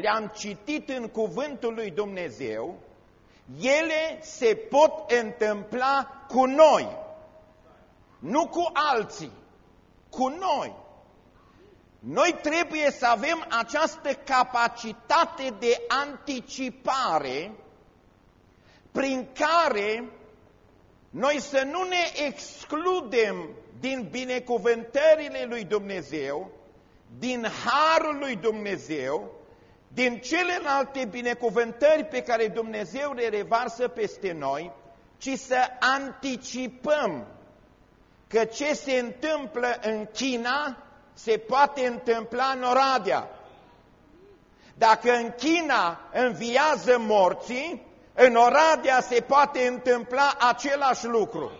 le-am citit în cuvântul lui Dumnezeu, ele se pot întâmpla cu noi, nu cu alții, cu noi. Noi trebuie să avem această capacitate de anticipare prin care noi să nu ne excludem din binecuvântările lui Dumnezeu, din harul lui Dumnezeu, din celelalte binecuvântări pe care Dumnezeu le revarsă peste noi, ci să anticipăm că ce se întâmplă în China se poate întâmpla în Oradea. Dacă în China înviază morții, în Oradea se poate întâmpla același lucru.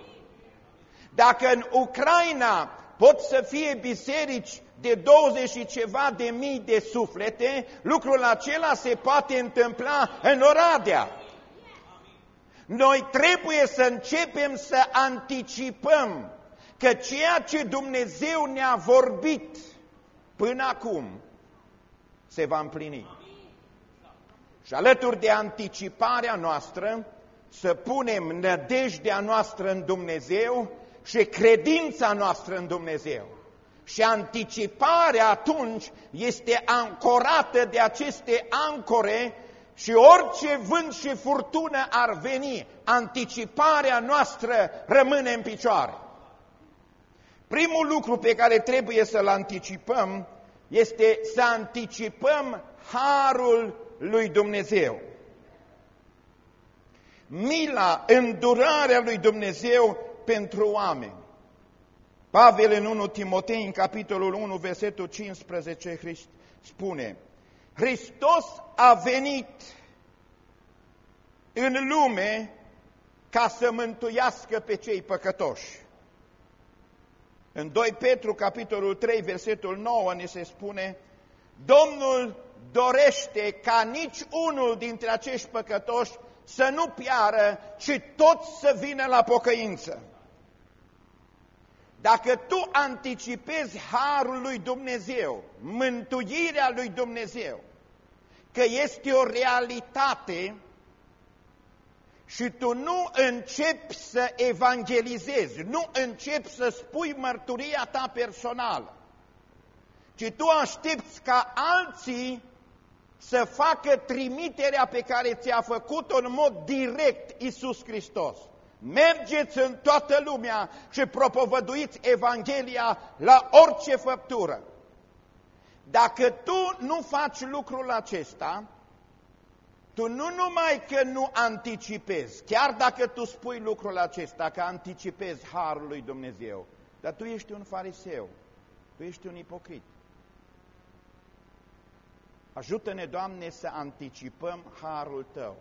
Dacă în Ucraina pot să fie biserici de 20 și ceva de mii de suflete, lucrul acela se poate întâmpla în Oradea. Noi trebuie să începem să anticipăm că ceea ce Dumnezeu ne-a vorbit până acum se va împlini. Și alături de anticiparea noastră, să punem nădejdea noastră în Dumnezeu și credința noastră în Dumnezeu. Și anticiparea atunci este ancorată de aceste ancore și orice vânt și furtună ar veni, anticiparea noastră rămâne în picioare. Primul lucru pe care trebuie să-l anticipăm este să anticipăm harul lui Dumnezeu. Mila, îndurarea lui Dumnezeu pentru oameni. Pavel în 1 Timotei, în capitolul 1, versetul 15, Christ, spune Hristos a venit în lume ca să mântuiască pe cei păcătoși. În 2 Petru, capitolul 3, versetul 9, ne se spune Domnul dorește ca nici unul dintre acești păcătoși să nu piară, ci toți să vină la pocăință. Dacă tu anticipezi harul lui Dumnezeu, mântuirea lui Dumnezeu, că este o realitate și tu nu începi să evangelizezi, nu începi să spui mărturia ta personală, ci tu aștepți ca alții să facă trimiterea pe care ți-a făcut-o în mod direct Isus Hristos. Mergeți în toată lumea și propovăduiți Evanghelia la orice făptură. Dacă tu nu faci lucrul acesta, tu nu numai că nu anticipezi, chiar dacă tu spui lucrul acesta, că anticipezi Harul lui Dumnezeu, dar tu ești un fariseu, tu ești un ipocrit. Ajută-ne, Doamne, să anticipăm Harul Tău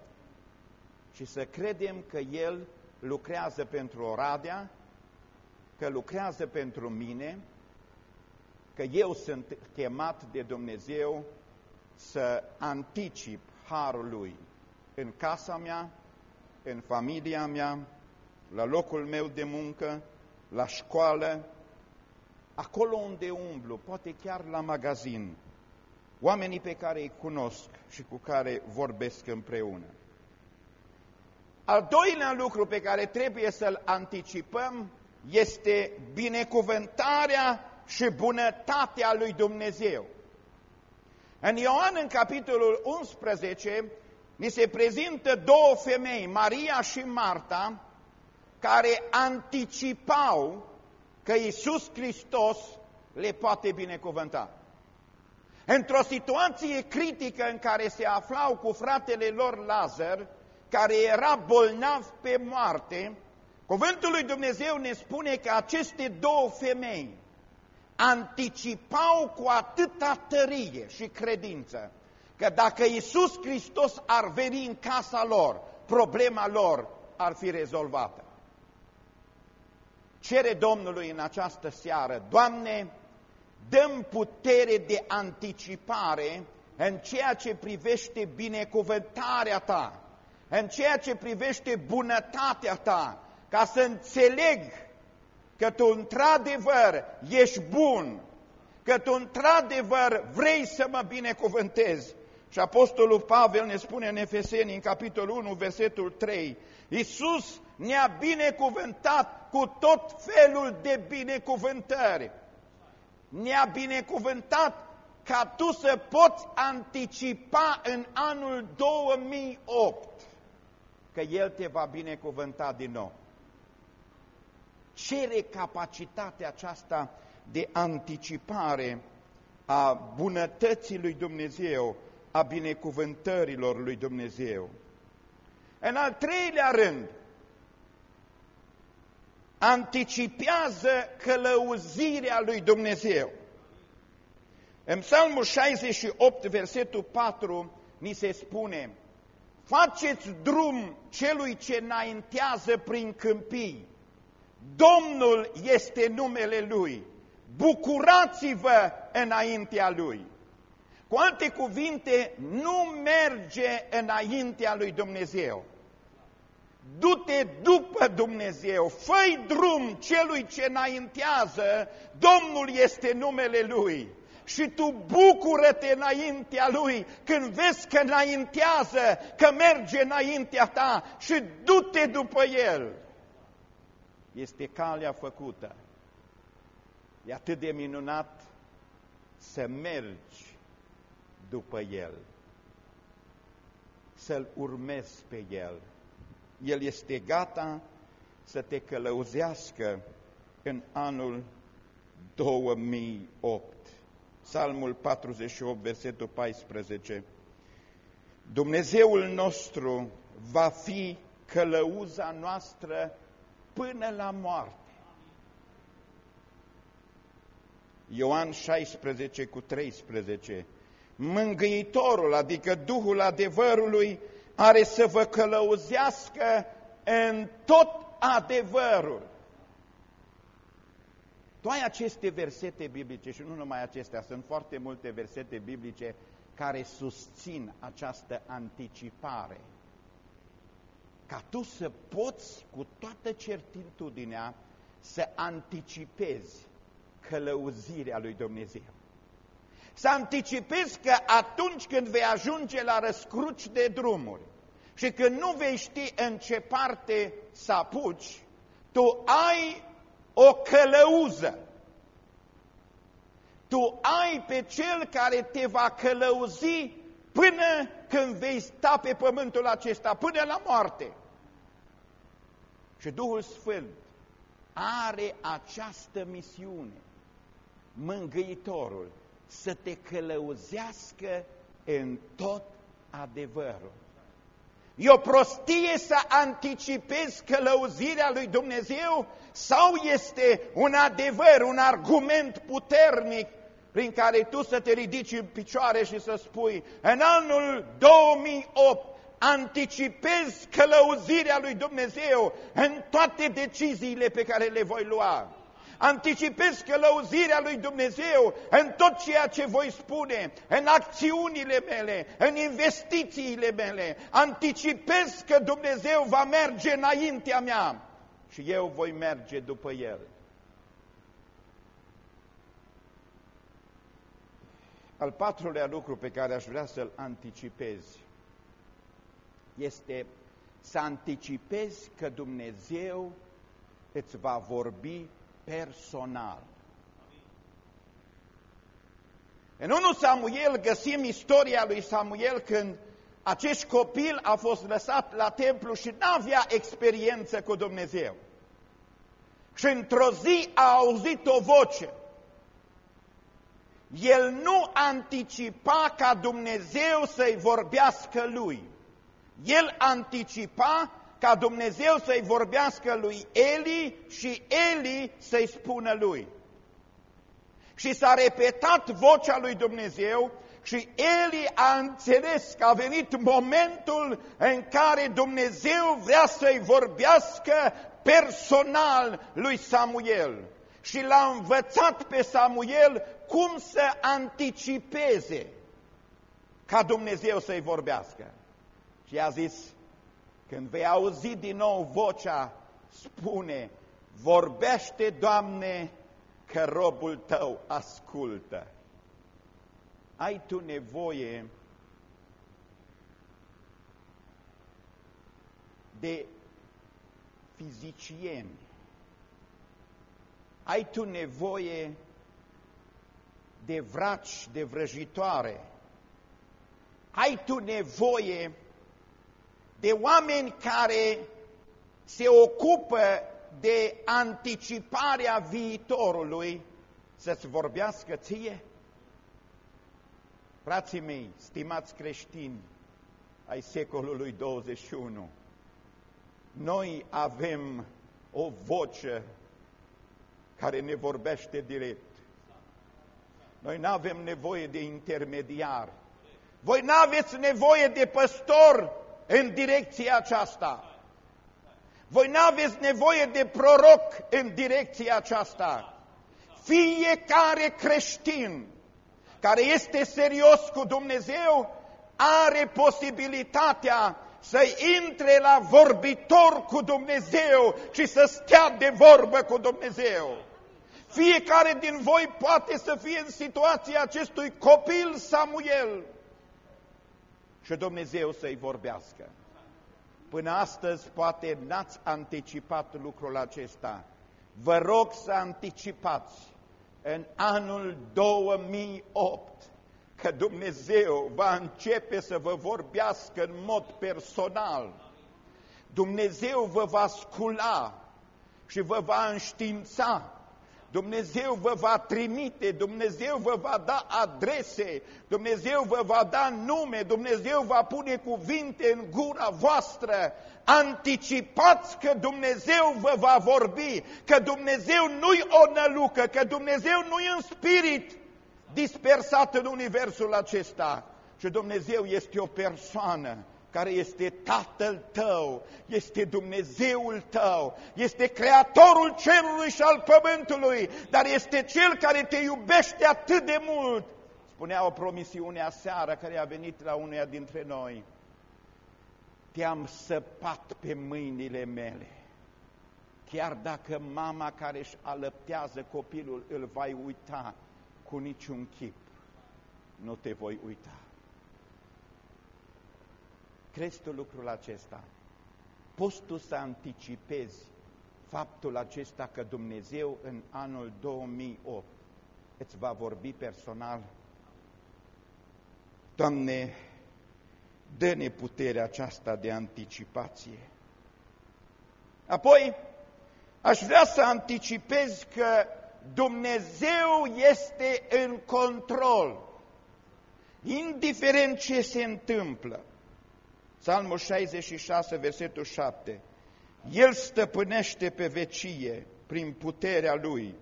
și să credem că El lucrează pentru Oradea, că lucrează pentru mine, că eu sunt chemat de Dumnezeu să anticip Harul Lui în casa mea, în familia mea, la locul meu de muncă, la școală, acolo unde umblu, poate chiar la magazin, oamenii pe care îi cunosc și cu care vorbesc împreună. Al doilea lucru pe care trebuie să-l anticipăm este binecuvântarea și bunătatea lui Dumnezeu. În Ioan, în capitolul 11, ni se prezintă două femei, Maria și Marta, care anticipau că Iisus Hristos le poate binecuvânta. Într-o situație critică în care se aflau cu fratele lor Lazar, care era bolnav pe moarte, cuvântul lui Dumnezeu ne spune că aceste două femei anticipau cu atâta tărie și credință că dacă Iisus Hristos ar veni în casa lor, problema lor ar fi rezolvată. Cere Domnului în această seară, Doamne, dăm putere de anticipare în ceea ce privește binecuvântarea Ta, în ceea ce privește bunătatea Ta, ca să înțeleg că Tu într-adevăr ești bun, că Tu într-adevăr vrei să mă binecuvântezi Și Apostolul Pavel ne spune în Efeseni, în capitolul 1, versetul 3, Iisus ne-a binecuvântat cu tot felul de binecuvântări. Ne-a binecuvântat ca tu să poți anticipa în anul 2008 că El te va binecuvânta din nou. Cere capacitatea aceasta de anticipare a bunătății lui Dumnezeu, a binecuvântărilor lui Dumnezeu. În al treilea rând, anticipează călăuzirea lui Dumnezeu. În Psalmul 68, versetul 4, ni se spune, Faceți drum celui ce înaintează prin câmpii. Domnul este numele Lui. Bucurați-vă înaintea Lui. Cu alte cuvinte, nu merge înaintea lui Dumnezeu. Du-te după Dumnezeu, fă drum celui ce înaintează, Domnul este numele Lui. Și tu bucură-te înaintea Lui când vezi că înaintează, că merge înaintea ta și du-te după El. Este calea făcută. E atât de minunat să mergi după El, să-L urmezi pe El. El este gata să te călăuzească în anul 2008. Psalmul 48, versetul 14. Dumnezeul nostru va fi călăuza noastră până la moarte. Ioan 16 cu 13. Mângâitorul, adică Duhul adevărului, are să vă călăuzească în tot adevărul. Toate aceste versete biblice, și nu numai acestea, sunt foarte multe versete biblice care susțin această anticipare. Ca tu să poți cu toată certitudinea să anticipezi călăuzirea lui Dumnezeu. Să anticipezi că atunci când vei ajunge la răscruci de drumuri și când nu vei ști în ce parte să apuci, tu ai o călăuză. Tu ai pe cel care te va călăuzi până când vei sta pe pământul acesta, până la moarte. Și Duhul Sfânt are această misiune, mângâitorul, să te călăuzească în tot adevărul. E o prostie să anticipezi călăuzirea lui Dumnezeu sau este un adevăr, un argument puternic prin care tu să te ridici în picioare și să spui în anul 2008 anticipezi călăuzirea lui Dumnezeu în toate deciziile pe care le voi lua anticipez călăuzirea lui Dumnezeu în tot ceea ce voi spune, în acțiunile mele, în investițiile mele. Anticipez că Dumnezeu va merge înaintea mea și eu voi merge după El. Al patrulea lucru pe care aș vrea să-l anticipez este să anticipezi că Dumnezeu îți va vorbi personal. În 1 Samuel găsim istoria lui Samuel când acest copil a fost lăsat la templu și nu avea experiență cu Dumnezeu. Și într-o zi a auzit o voce. El nu anticipa ca Dumnezeu să-i vorbească lui. El anticipa ca Dumnezeu să-i vorbească lui Eli și Eli să-i spună lui. Și s-a repetat vocea lui Dumnezeu și Eli a înțeles că a venit momentul în care Dumnezeu vrea să-i vorbească personal lui Samuel. Și l-a învățat pe Samuel cum să anticipeze ca Dumnezeu să-i vorbească. Și a zis, când vei auzi din nou vocea, spune, vorbește, Doamne, că robul tău ascultă. Ai tu nevoie de fizicieni. Ai tu nevoie de vraci, de vrăjitoare. Ai tu nevoie de oameni care se ocupă de anticiparea viitorului să-ți vorbească ție? Frații mei, stimați creștini ai secolului 21, noi avem o voce care ne vorbește direct. Noi nu avem nevoie de intermediar. Voi nu aveți nevoie de păstor în direcția aceasta. Voi nu aveți nevoie de proroc în direcția aceasta. Fiecare creștin care este serios cu Dumnezeu are posibilitatea să intre la vorbitor cu Dumnezeu și să stea de vorbă cu Dumnezeu. Fiecare din voi poate să fie în situația acestui copil Samuel și Dumnezeu să-i vorbească. Până astăzi poate n-ați anticipat lucrul acesta. Vă rog să anticipați în anul 2008 că Dumnezeu va începe să vă vorbească în mod personal. Dumnezeu vă va scula și vă va înștiința Dumnezeu vă va trimite, Dumnezeu vă va da adrese, Dumnezeu vă va da nume, Dumnezeu va pune cuvinte în gura voastră. Anticipați că Dumnezeu vă va vorbi, că Dumnezeu nu-i o nălucă, că Dumnezeu nu-i în spirit dispersat în universul acesta, și Dumnezeu este o persoană care este Tatăl tău, este Dumnezeul tău, este Creatorul cerului și al pământului, dar este Cel care te iubește atât de mult. Spunea o promisiune aseară care a venit la uneia dintre noi. Te-am săpat pe mâinile mele. Chiar dacă mama care își alăptează copilul îl va uita cu niciun chip, nu te voi uita. Crezi tu lucrul acesta? Poți tu să anticipezi faptul acesta că Dumnezeu în anul 2008 îți va vorbi personal? Doamne, dă-ne puterea aceasta de anticipație. Apoi, aș vrea să anticipez că Dumnezeu este în control, indiferent ce se întâmplă. Psalmul 66, versetul 7. El stăpânește pe vecie prin puterea Lui.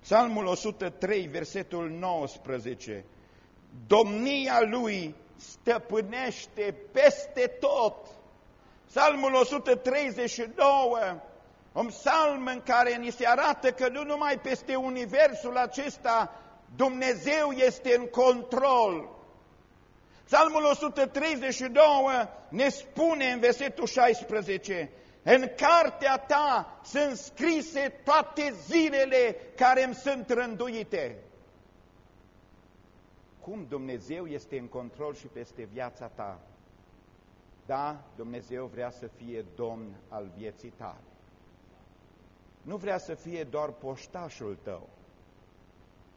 Psalmul 103, versetul 19. Domnia Lui stăpânește peste tot. Psalmul 139, un psalm în care ni se arată că nu numai peste universul acesta Dumnezeu este în control, Psalmul 132 ne spune în versetul 16, în cartea ta sunt scrise toate zilele care îmi sunt rânduite. Cum Dumnezeu este în control și peste viața ta? Da, Dumnezeu vrea să fie Domn al vieții tale. Nu vrea să fie doar poștașul tău,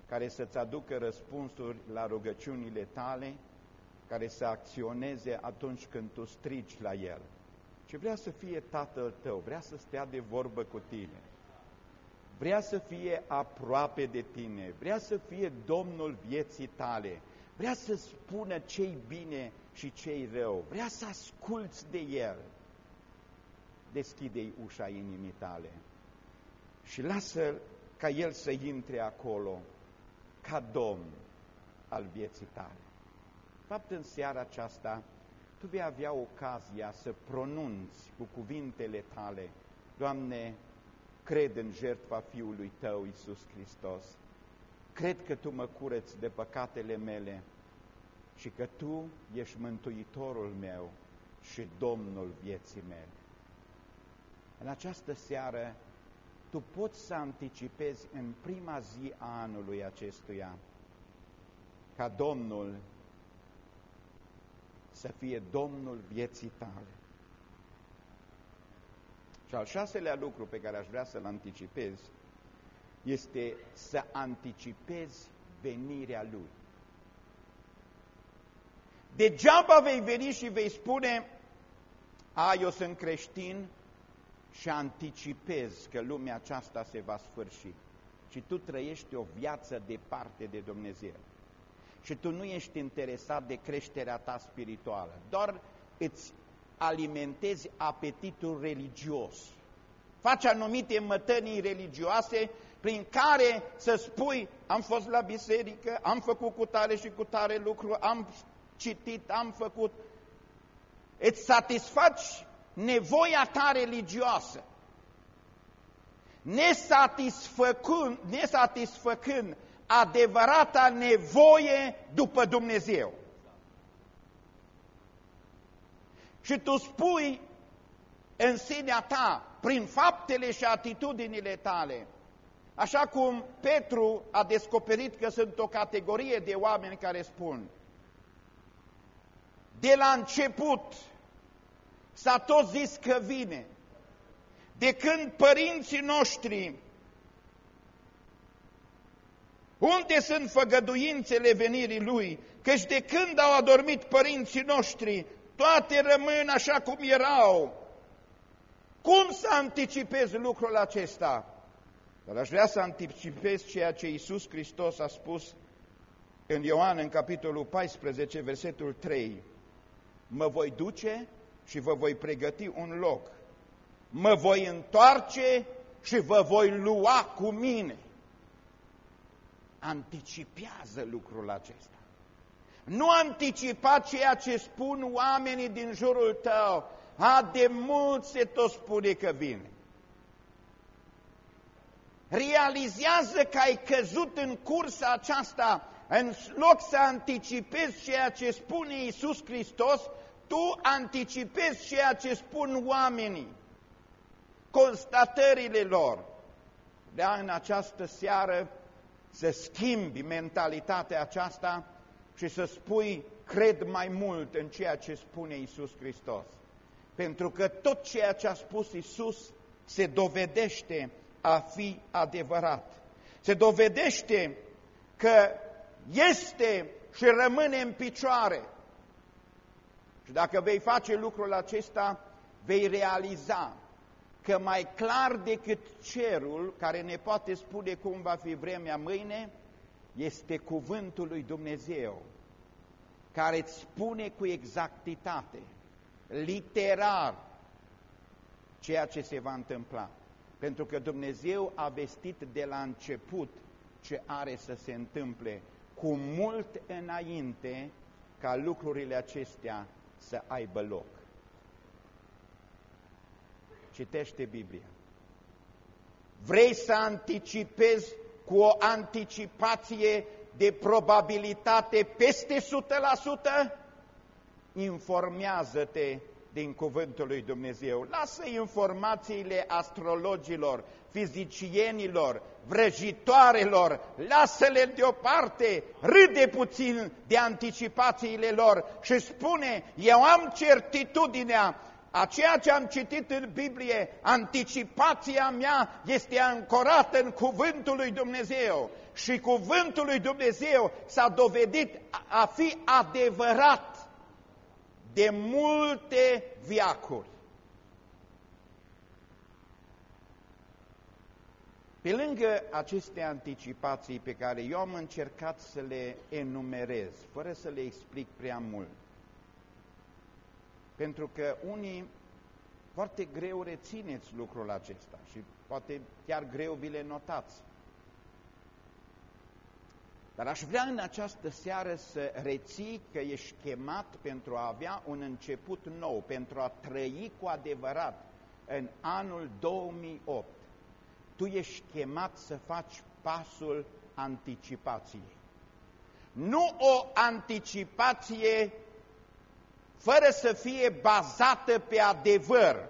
care să-ți aducă răspunsuri la rugăciunile tale, care să acționeze atunci când tu strigi la El, ci vrea să fie Tatăl tău, vrea să stea de vorbă cu tine, vrea să fie aproape de tine, vrea să fie Domnul vieții tale, vrea să spună ce-i bine și ce-i rău, vrea să asculți de El. Deschide-i ușa inimii tale și lasă ca El să intre acolo ca Domn al vieții tale fapt, în seara aceasta, tu vei avea ocazia să pronunți cu cuvintele tale, Doamne, cred în jertfa Fiului Tău, Iisus Hristos. Cred că Tu mă cureți de păcatele mele și că Tu ești Mântuitorul meu și Domnul vieții mele. În această seară, tu poți să anticipezi în prima zi a anului acestuia ca Domnul să fie Domnul vieții tale. Și al șaselea lucru pe care aș vrea să-l anticipez este să anticipezi venirea Lui. Degeaba vei veni și vei spune, a, eu sunt creștin și anticipez că lumea aceasta se va sfârși. Și tu trăiești o viață departe de Dumnezeu. Și tu nu ești interesat de creșterea ta spirituală, doar îți alimentezi apetitul religios. Faci anumite mătănii religioase prin care să spui, am fost la biserică, am făcut cu tare și cu tare lucru, am citit, am făcut. Îți satisfaci nevoia ta religioasă. Nesatisfăcând, nesatisfăcând adevărata nevoie după Dumnezeu. Și tu spui în sinea ta, prin faptele și atitudinile tale, așa cum Petru a descoperit că sunt o categorie de oameni care spun, de la început s-a tot zis că vine, de când părinții noștri unde sunt făgăduințele venirii Lui? Căci de când au adormit părinții noștri, toate rămân așa cum erau. Cum să anticipez lucrul acesta? Dar aș vrea să anticipez ceea ce Iisus Hristos a spus în Ioan, în capitolul 14, versetul 3. Mă voi duce și vă voi pregăti un loc. Mă voi întoarce și vă voi lua cu mine. Anticipează lucrul acesta. Nu anticipa ceea ce spun oamenii din jurul tău. A, de mult se tot spune că vine. Realizează că ai căzut în cursa aceasta, în loc să anticipezi ceea ce spune Iisus Hristos, tu anticipezi ceea ce spun oamenii, constatările lor. De în această seară să schimbi mentalitatea aceasta și să spui, cred mai mult în ceea ce spune Isus Hristos. Pentru că tot ceea ce a spus Isus se dovedește a fi adevărat. Se dovedește că este și rămâne în picioare. Și dacă vei face lucrul acesta, vei realiza că mai clar decât cerul, care ne poate spune cum va fi vremea mâine, este cuvântul lui Dumnezeu, care îți spune cu exactitate, literar, ceea ce se va întâmpla. Pentru că Dumnezeu a vestit de la început ce are să se întâmple cu mult înainte ca lucrurile acestea să aibă loc. Citește Biblia. Vrei să anticipezi cu o anticipație de probabilitate peste 100%? Informează-te din cuvântul lui Dumnezeu. Lasă informațiile astrologilor, fizicienilor, vrăjitoarelor, lasă-le deoparte, râde puțin de anticipațiile lor și spune, eu am certitudinea a ceea ce am citit în Biblie, anticipația mea este ancorată în cuvântul lui Dumnezeu și cuvântul lui Dumnezeu s-a dovedit a fi adevărat de multe viacuri. Pe lângă aceste anticipații pe care eu am încercat să le enumerez, fără să le explic prea mult, pentru că unii foarte greu rețineți lucrul acesta și poate chiar greu vi le notați. Dar aș vrea în această seară să reții că ești chemat pentru a avea un început nou, pentru a trăi cu adevărat în anul 2008. Tu ești chemat să faci pasul anticipației. Nu o anticipație fără să fie bazată pe adevăr.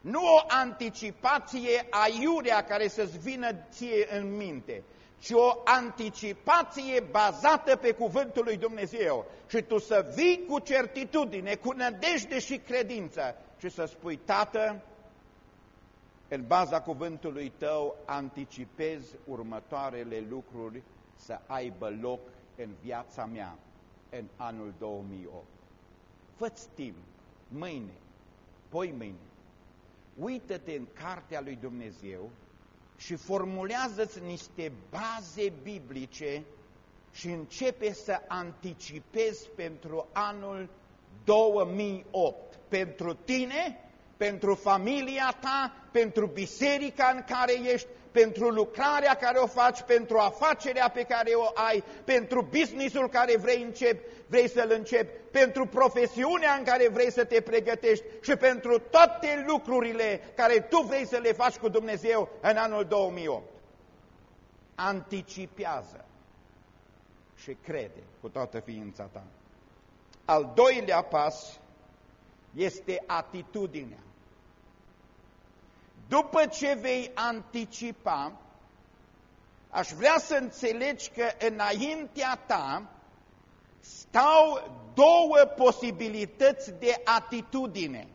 Nu o anticipație aiurea care să-ți vină ție în minte, ci o anticipație bazată pe cuvântul lui Dumnezeu. Și tu să vii cu certitudine, cu nădejde și credință și să spui, Tată, în baza cuvântului tău anticipez următoarele lucruri să aibă loc în viața mea în anul 2008. Fă-ți timp, mâine, poi mâine, uită-te în cartea lui Dumnezeu și formulează-ți niște baze biblice și începe să anticipezi pentru anul 2008. Pentru tine, pentru familia ta, pentru biserica în care ești, pentru lucrarea care o faci, pentru afacerea pe care o ai, pentru businessul care vrei, încep, vrei să-l începi, pentru profesiunea în care vrei să te pregătești și pentru toate lucrurile care tu vrei să le faci cu Dumnezeu în anul 2008. Anticipează și crede cu toată ființa ta. Al doilea pas este atitudinea. După ce vei anticipa, aș vrea să înțelegi că înaintea ta stau două posibilități de atitudine.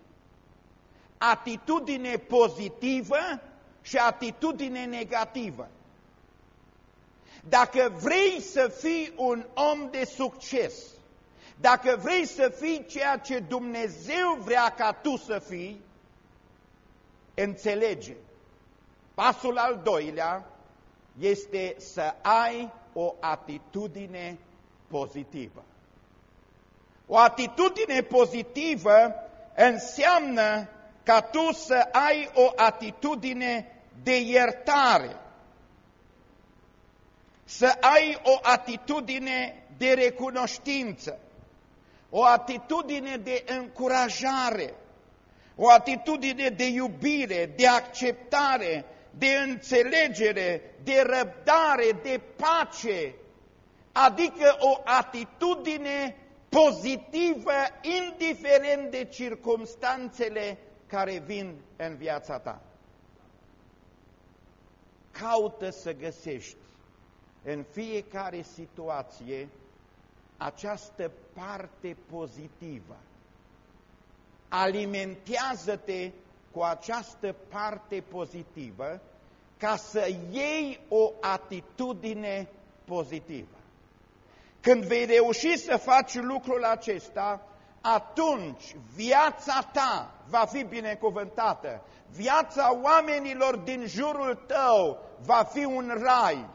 Atitudine pozitivă și atitudine negativă. Dacă vrei să fii un om de succes, dacă vrei să fii ceea ce Dumnezeu vrea ca tu să fii, înțelege. Pasul al doilea este să ai o atitudine pozitivă. O atitudine pozitivă înseamnă ca tu să ai o atitudine de iertare, să ai o atitudine de recunoștință, o atitudine de încurajare, o atitudine de iubire, de acceptare, de înțelegere, de răbdare, de pace, adică o atitudine pozitivă, indiferent de circumstanțele care vin în viața ta. Caută să găsești în fiecare situație această parte pozitivă. Alimentează-te cu această parte pozitivă ca să iei o atitudine pozitivă. Când vei reuși să faci lucrul acesta, atunci viața ta va fi binecuvântată, viața oamenilor din jurul tău va fi un rai.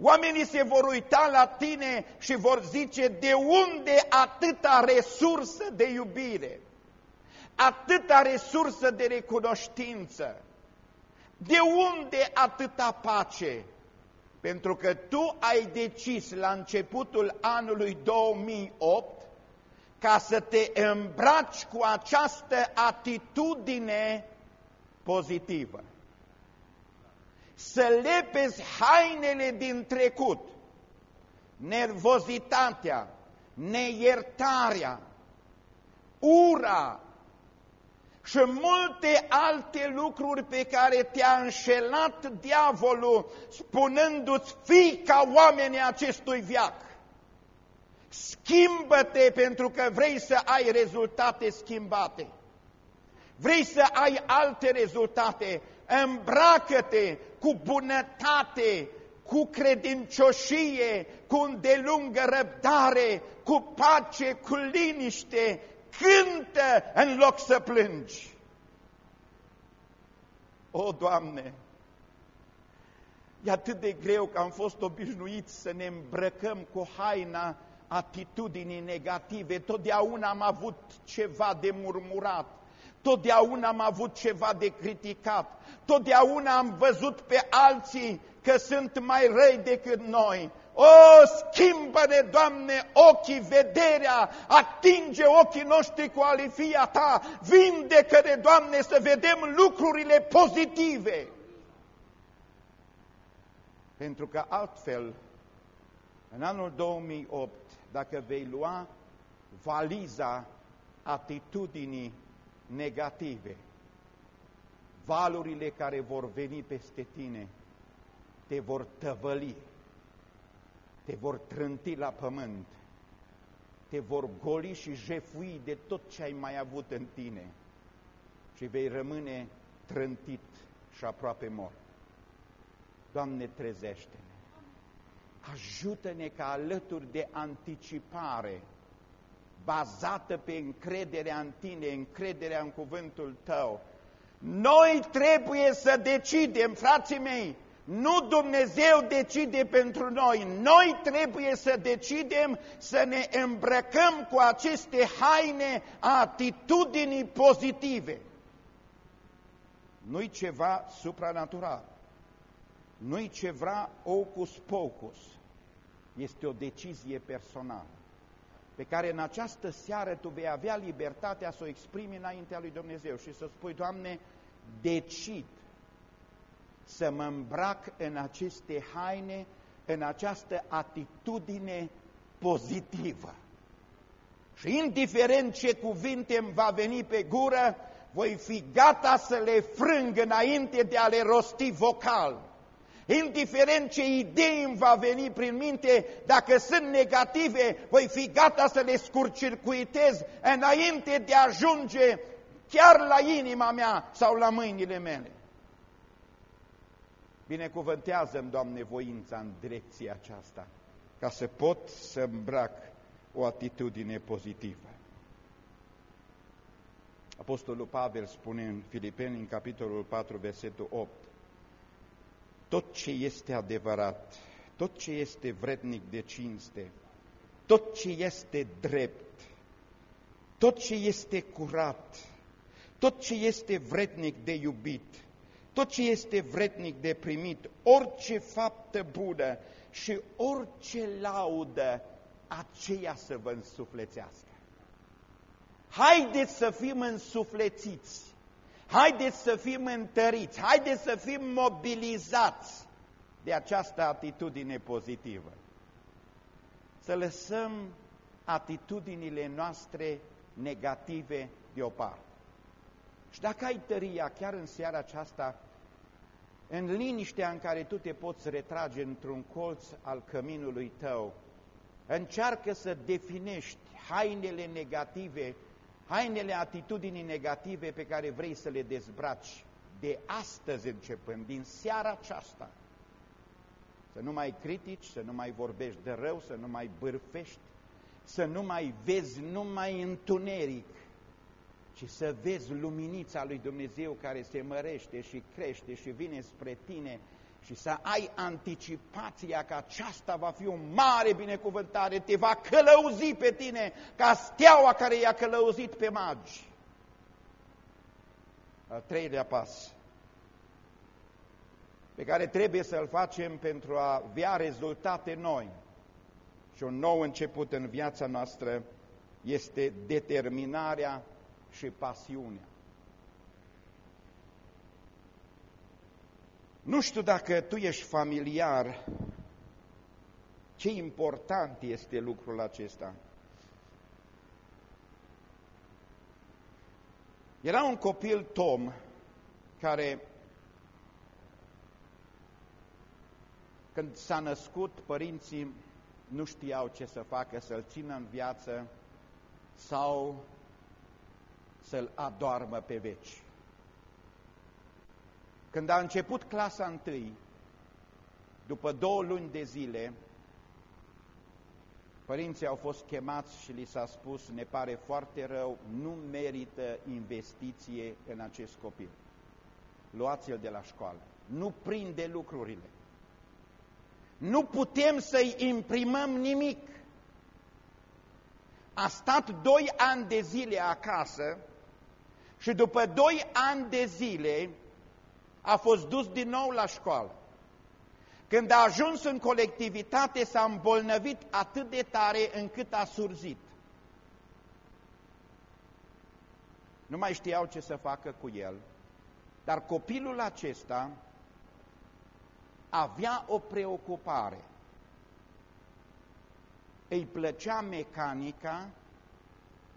Oamenii se vor uita la tine și vor zice, de unde atâta resursă de iubire, atâta resursă de recunoștință, de unde atâta pace? Pentru că tu ai decis la începutul anului 2008 ca să te îmbraci cu această atitudine pozitivă. Să lepezi hainele din trecut, nervozitatea, neiertarea, ura, și multe alte lucruri pe care te-a înșelat diavolul spunându-ți fii ca oamenii acestui viac. Schimbă-te pentru că vrei să ai rezultate schimbate. Vrei să ai alte rezultate. Îmbracă-te cu bunătate, cu credincioșie, cu îndelungă răbdare, cu pace, cu liniște, cântă în loc să plângi. O, Doamne, e atât de greu că am fost obișnuiți să ne îmbrăcăm cu haina atitudinii negative. Totdeauna am avut ceva de murmurat, totdeauna am avut ceva de criticat, totdeauna am văzut pe alții că sunt mai răi decât noi. O, schimbă-ne, Doamne, ochii, vederea, atinge ochii noștri cu alifia Ta, vindecă-ne, Doamne, să vedem lucrurile pozitive. Pentru că altfel, în anul 2008, dacă vei lua valiza atitudinii negative, valurile care vor veni peste tine te vor tăvăli te vor trânti la pământ, te vor goli și jefui de tot ce ai mai avut în tine și vei rămâne trântit și aproape mort. Doamne, trezește-ne! Ajută-ne ca alături de anticipare, bazată pe încrederea în Tine, încrederea în cuvântul Tău, noi trebuie să decidem, frații mei, nu Dumnezeu decide pentru noi, noi trebuie să decidem să ne îmbrăcăm cu aceste haine a atitudinii pozitive. Nu-i ceva supranatural, nu-i ceva ocus pocus, este o decizie personală pe care în această seară tu vei avea libertatea să o exprimi înaintea lui Dumnezeu și să spui, Doamne, decid să mă îmbrac în aceste haine, în această atitudine pozitivă. Și indiferent ce cuvinte îmi va veni pe gură, voi fi gata să le frâng înainte de a le rosti vocal. Indiferent ce idei îmi va veni prin minte, dacă sunt negative, voi fi gata să le scurcircuitez înainte de a ajunge chiar la inima mea sau la mâinile mele. Binecuvântează-mi, Doamne, voința în direcția aceasta, ca să pot să îmbrac o atitudine pozitivă. Apostolul Pavel spune în Filipeni, în capitolul 4, versetul 8, tot ce este adevărat, tot ce este vrednic de cinste, tot ce este drept, tot ce este curat, tot ce este vrednic de iubit, tot ce este vrednic de primit, orice faptă bună și orice laudă, aceea să vă însuflețească. Haideți să fim însuflețiți, haideți să fim întăriți, haideți să fim mobilizați de această atitudine pozitivă. Să lăsăm atitudinile noastre negative deoparte. Și dacă ai tăria chiar în seara aceasta, în liniștea în care tu te poți retrage într-un colț al căminului tău, încearcă să definești hainele negative, hainele atitudinii negative pe care vrei să le dezbraci de astăzi începând, din seara aceasta. Să nu mai critici, să nu mai vorbești de rău, să nu mai bârfești, să nu mai vezi numai întuneric, ci să vezi luminița lui Dumnezeu care se mărește și crește și vine spre tine și să ai anticipația că aceasta va fi o mare binecuvântare, te va călăuzi pe tine ca steaua care i-a călăuzit pe magi. Al treilea pas pe care trebuie să-l facem pentru a avea rezultate noi și un nou început în viața noastră este determinarea și pasiunea. Nu știu dacă tu ești familiar ce important este lucrul acesta. Era un copil Tom care când s-a născut, părinții nu știau ce să facă, să-l țină în viață sau să-l adoarmă pe veci. Când a început clasa întâi, după două luni de zile, părinții au fost chemați și li s-a spus, ne pare foarte rău, nu merită investiție în acest copil. Luați-l de la școală. Nu prinde lucrurile. Nu putem să-i imprimăm nimic. A stat doi ani de zile acasă și după doi ani de zile a fost dus din nou la școală. Când a ajuns în colectivitate s-a îmbolnăvit atât de tare încât a surzit. Nu mai știau ce să facă cu el, dar copilul acesta avea o preocupare. Îi plăcea mecanica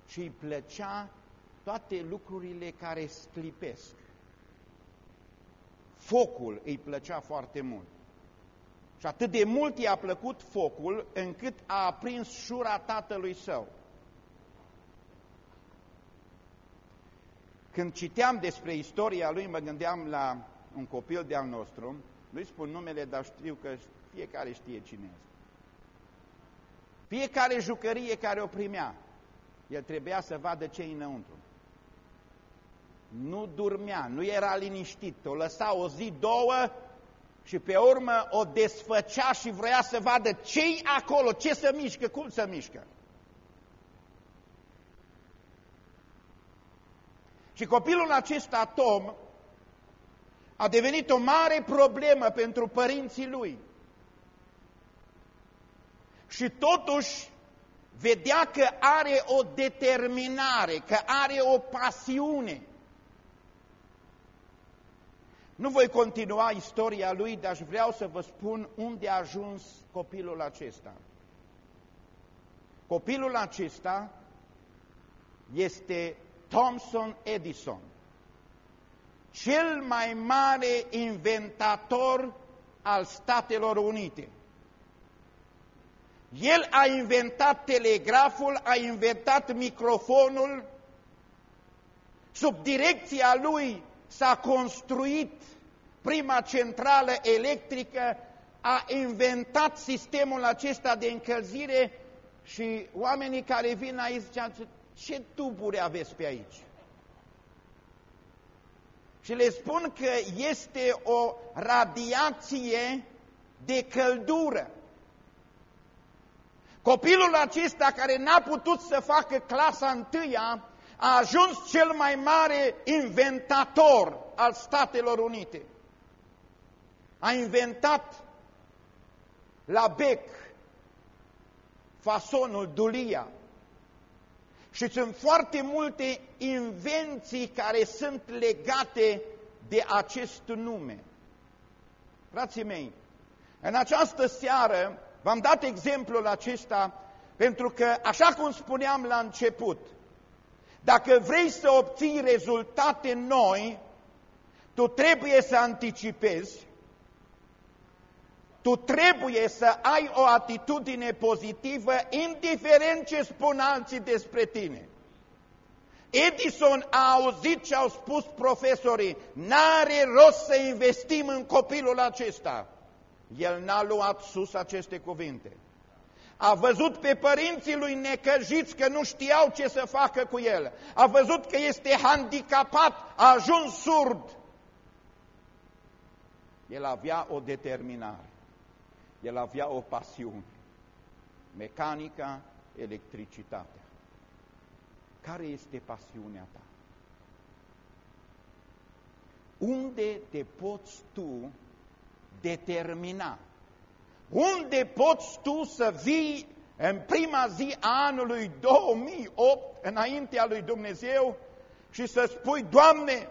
și îi plăcea toate lucrurile care sclipesc. Focul îi plăcea foarte mult. Și atât de mult i-a plăcut focul, încât a aprins șura tatălui său. Când citeam despre istoria lui, mă gândeam la un copil de-al nostru, nu-i spun numele, dar știu că fiecare știe cine este. Fiecare jucărie care o primea, el trebuia să vadă ce înăuntru. Nu dormea, nu era liniștit, o lăsa o zi, două și pe urmă o desfăcea și vrea să vadă ce acolo, ce se mișcă, cum se mișcă. Și copilul acesta, Tom, a devenit o mare problemă pentru părinții lui. Și totuși vedea că are o determinare, că are o pasiune. Nu voi continua istoria lui, dar vreau să vă spun unde a ajuns copilul acesta. Copilul acesta este Thomson Edison, cel mai mare inventator al Statelor Unite. El a inventat telegraful, a inventat microfonul, sub direcția lui s-a construit prima centrală electrică, a inventat sistemul acesta de încălzire și oamenii care vin aici ziceau, ce tuburi aveți pe aici? Și le spun că este o radiație de căldură. Copilul acesta care n-a putut să facă clasa întâia a ajuns cel mai mare inventator al Statelor Unite. A inventat la bec fasonul Dulia. Și sunt foarte multe invenții care sunt legate de acest nume. Frații mei, în această seară v-am dat exemplul acesta pentru că, așa cum spuneam la început, dacă vrei să obții rezultate noi, tu trebuie să anticipezi, tu trebuie să ai o atitudine pozitivă, indiferent ce spun alții despre tine. Edison a auzit ce au spus profesorii, n-are rost să investim în copilul acesta. El n-a luat sus aceste cuvinte. A văzut pe părinții lui necăjiți că nu știau ce să facă cu el. A văzut că este handicapat, a ajuns surd. El avea o determinare. El avea o pasiune. Mecanica, electricitatea. Care este pasiunea ta? Unde te poți tu determina? Unde poți tu să vii în prima zi a anului 2008 înaintea lui Dumnezeu și să spui, Doamne,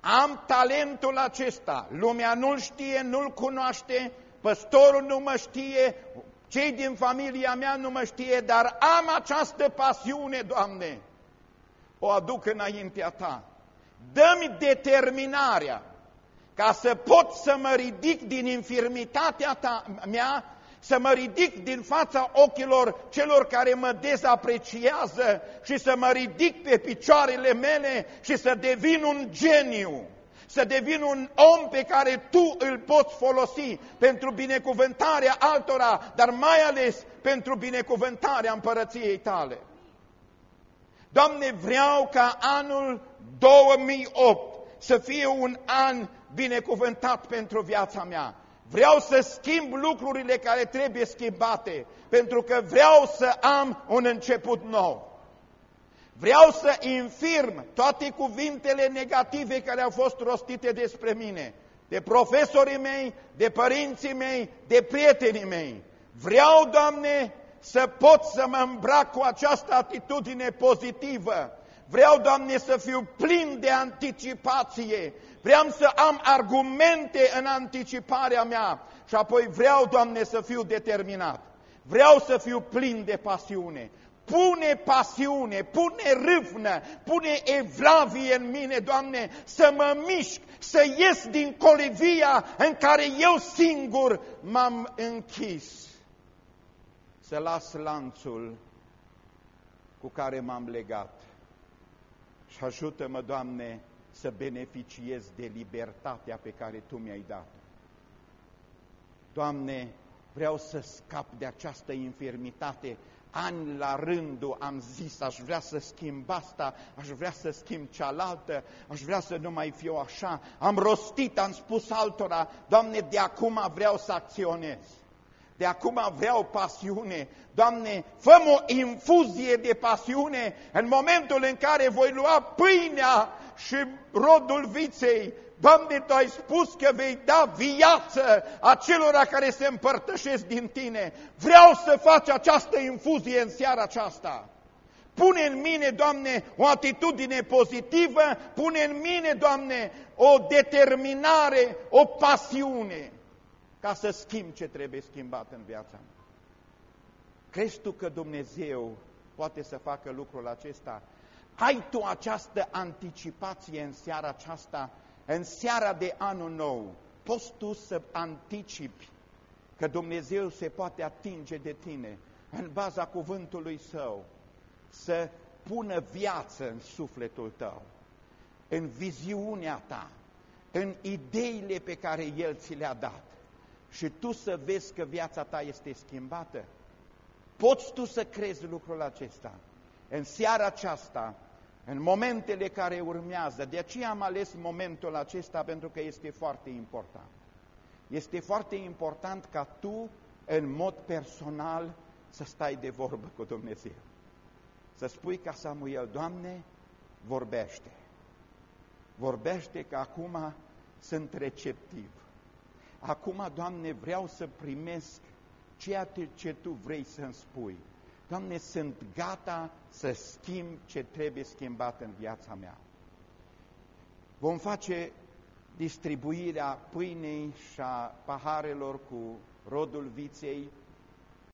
am talentul acesta, lumea nu-l știe, nu-l cunoaște, păstorul nu mă știe, cei din familia mea nu mă știe, dar am această pasiune, Doamne, o aduc înaintea Ta. Dă-mi determinarea ca să pot să mă ridic din infirmitatea ta, mea, să mă ridic din fața ochilor celor care mă dezapreciază și să mă ridic pe picioarele mele și să devin un geniu să devin un om pe care tu îl poți folosi pentru binecuvântarea altora, dar mai ales pentru binecuvântarea împărăției tale. Doamne, vreau ca anul 2008 să fie un an binecuvântat pentru viața mea. Vreau să schimb lucrurile care trebuie schimbate, pentru că vreau să am un început nou. Vreau să infirm toate cuvintele negative care au fost rostite despre mine, de profesorii mei, de părinții mei, de prietenii mei. Vreau, Doamne, să pot să mă îmbrac cu această atitudine pozitivă. Vreau, Doamne, să fiu plin de anticipație. Vreau să am argumente în anticiparea mea și apoi vreau, Doamne, să fiu determinat. Vreau să fiu plin de pasiune pune pasiune, pune râvnă, pune evlavie în mine, Doamne, să mă mișc, să ies din colivia în care eu singur m-am închis. Să las lanțul cu care m-am legat. Și ajută-mă, Doamne, să beneficiez de libertatea pe care Tu mi-ai dat-o. Doamne, vreau să scap de această infirmitate. Ani la rândul am zis, aș vrea să schimb asta, aș vrea să schimb cealaltă, aș vrea să nu mai fiu așa. Am rostit, am spus altora, Doamne, de acum vreau să acționez. De acum vreau pasiune. Doamne, fă o infuzie de pasiune în momentul în care voi lua pâinea și rodul viței Doamne, Tu ai spus că vei da viață acelora care se împărtășesc din Tine. Vreau să faci această infuzie în seara aceasta. Pune în mine, Doamne, o atitudine pozitivă, pune în mine, Doamne, o determinare, o pasiune, ca să schimb ce trebuie schimbat în viața mea. Crezi tu că Dumnezeu poate să facă lucrul acesta? Ai tu această anticipație în seara aceasta în seara de anul nou, poți tu să anticipi că Dumnezeu se poate atinge de tine în baza cuvântului Său, să pună viață în sufletul tău, în viziunea ta, în ideile pe care El ți le-a dat și tu să vezi că viața ta este schimbată. Poți tu să crezi lucrul acesta. În seara aceasta în momentele care urmează. De aceea am ales momentul acesta pentru că este foarte important. Este foarte important ca tu, în mod personal, să stai de vorbă cu Dumnezeu. Să spui ca Samuel, Doamne, vorbește. Vorbește că acum sunt receptiv. Acum, Doamne, vreau să primesc ceea ce Tu vrei să-mi spui. Doamne, sunt gata să schimb ce trebuie schimbat în viața mea. Vom face distribuirea pâinei și a paharelor cu rodul viței